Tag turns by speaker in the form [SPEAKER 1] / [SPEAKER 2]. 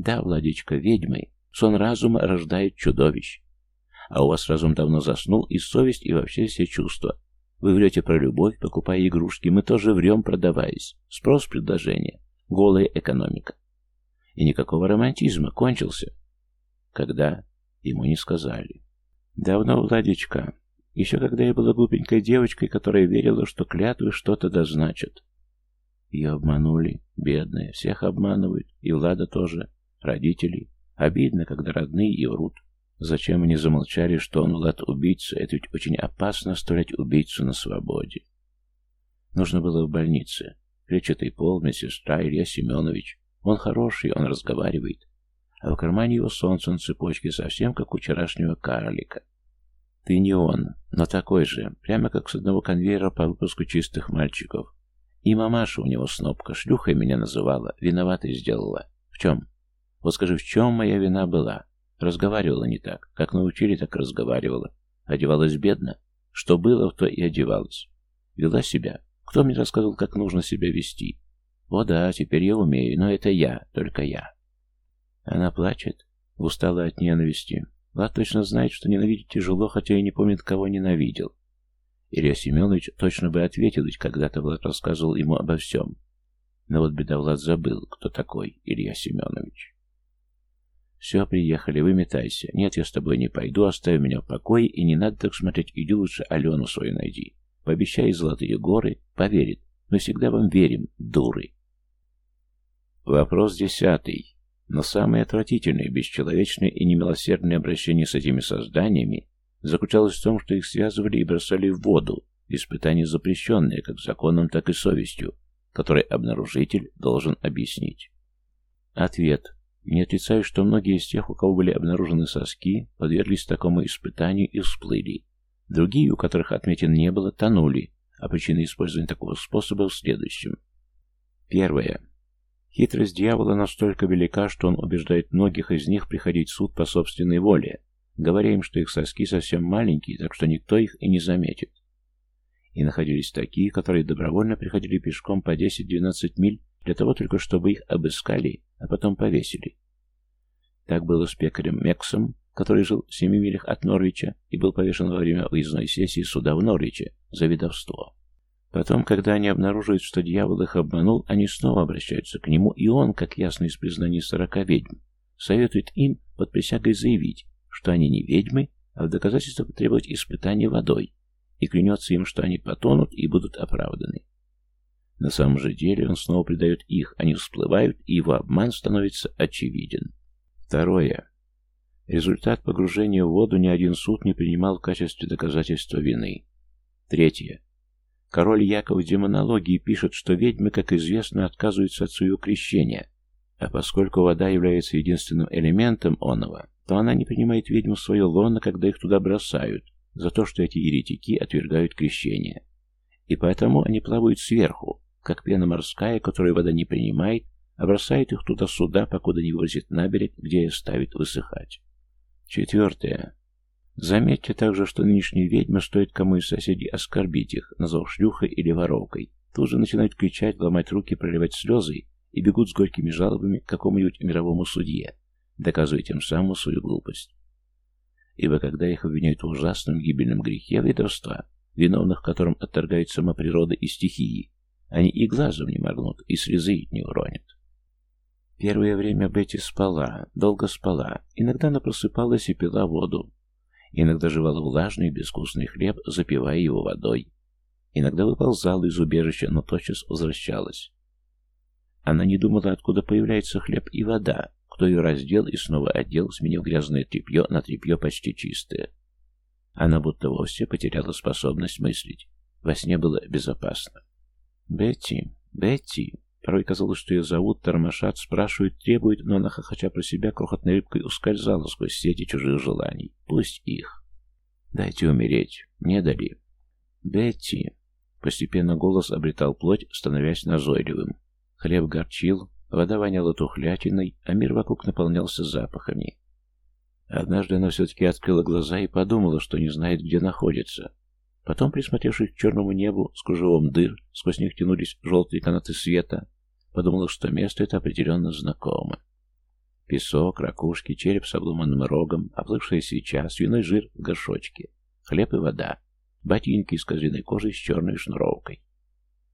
[SPEAKER 1] Да, Владечка, ведьмы. Сон разума рождает чудовищ. А у вас разум давно заснул, и совесть, и вообще все чувства. Вы врете про любовь, покупая игрушки, мы тоже врем, продаваясь. Спрос предложения. Голая экономика. И никакого романтизма. Кончился. Когда? Ему не сказали. Давно, Владечка. Еще когда я была глупенькой девочкой, которая верила, что клятвы что-то дозначат. Ее обманули. Бедная. Всех обманывают. И Влада тоже. Родители. Обидно, когда родные и врут. Зачем они замолчали, что он Влад убийца? Это ведь очень опасно оставлять убийцу на свободе. Нужно было в больнице. Клетчатый пол, медсестра Илья Семенович. Он хороший, он разговаривает. А в кармане его солнце на цепочке, совсем как у вчерашнего карлика. Ты не он, но такой же, прямо как с одного конвейера по выпуску чистых мальчиков. И мамаша у него снопка, шлюхой меня называла, виноватой сделала. В чем? Вот скажи, в чем моя вина была? Разговаривала не так. Как научили, так разговаривала. Одевалась бедно. Что было, в то и одевалась. Вела себя. Кто мне рассказывал, как нужно себя вести? О да, теперь я умею, но это я, только я. Она плачет, устала от ненависти. Влад точно знает, что ненавидеть тяжело, хотя и не помнит, кого ненавидел. Илья Семенович точно бы ответил, ведь когда-то Влад рассказывал ему обо всем. Но вот беда Влад забыл, кто такой Илья Семенович. «Все, приехали, выметайся. Нет, я с тобой не пойду, оставь меня в покое, и не надо так смотреть, иди лучше Алену свою найди. Пообещай золотые горы, поверит. Мы всегда вам верим, дуры». Вопрос десятый. Но самое отвратительное, бесчеловечное и немилосердное обращение с этими созданиями заключалось в том, что их связывали и бросали в воду, испытания запрещенные как законом, так и совестью, который обнаружитель должен объяснить. Ответ. Не отрицаю, что многие из тех, у кого были обнаружены соски, подверглись такому испытанию и всплыли. Другие, у которых отметин не было, тонули, а причина использования такого способа в следующем. Первое. Хитрость дьявола настолько велика, что он убеждает многих из них приходить в суд по собственной воле, говоря им, что их соски совсем маленькие, так что никто их и не заметит. И находились такие, которые добровольно приходили пешком по 10-12 миль для того только, чтобы их обыскали, а потом повесили. Так было с пекарем Мексом, который жил в семи милях от Норвича и был повешен во время выездной сессии суда в Норвиче за ведовство. Потом, когда они обнаруживают, что дьявол их обманул, они снова обращаются к нему, и он, как ясно из признаний сорока ведьм, советует им под присягой заявить, что они не ведьмы, а в доказательство потребовать испытания водой, и клянется им, что они потонут и будут оправданы. На самом же деле он снова предает их, они всплывают, и его обман становится очевиден. Второе. Результат погружения в воду ни один суд не принимал в качестве доказательства вины. Третье. Король Яков в демонологии пишет, что ведьмы, как известно, отказываются от своего крещения, а поскольку вода является единственным элементом оного, то она не принимает ведьму в свое лоно, когда их туда бросают, за то, что эти еретики отвергают крещение. И поэтому они плавают сверху, как пена морская, которую вода не принимает, а бросает их туда суда, покуда не вылезет на берег, где и ставит высыхать. Четвертое. Заметьте также, что нынешние ведьмы стоит кому из соседей оскорбить их, назвав шлюхой или воровкой. Тут же начинают кричать, ломать руки, проливать слезы и бегут с горькими жалобами к какому-нибудь мировому судье, доказывая тем самым свою глупость. Ибо когда их обвиняют в ужасном гибельном грехе ведовства, виновных в котором отторгает сама природа и стихии, они и глазом не моргнут, и слезы не уронят. Первое время Бетти спала, долго спала, иногда она просыпалась и пила воду, Иногда жевала влажный безвкусный хлеб, запивая его водой. Иногда выползала из убежища, но тотчас возвращалась. Она не думала, откуда появляется хлеб и вода, кто ее раздел и снова одел, сменив грязное тряпье на тряпье почти чистое. Она будто вовсе потеряла способность мыслить. Во сне было безопасно. «Бетти, Бетти!» Порой казалось, что ее зовут, тормошат, спрашивают, требуют, но она, хохоча про себя, крохотной рыбкой ускользала сквозь сети чужих желаний. Пусть их. Дайте умереть. Не дали. Бетти. Постепенно голос обретал плоть, становясь назойливым. Хлеб горчил, вода воняла тухлятиной, а мир вокруг наполнялся запахами. Однажды она все-таки открыла глаза и подумала, что не знает, где находится. Потом, присмотревшись к черному небу с кружевом дыр, сквозь них тянулись желтые канаты света, подумала, что место это определенно знакомо. Песок, ракушки, череп с обломанным рогом, оплывшая свеча, свиной жир в горшочке, хлеб и вода, ботинки из козлиной кожи с черной шнуровкой.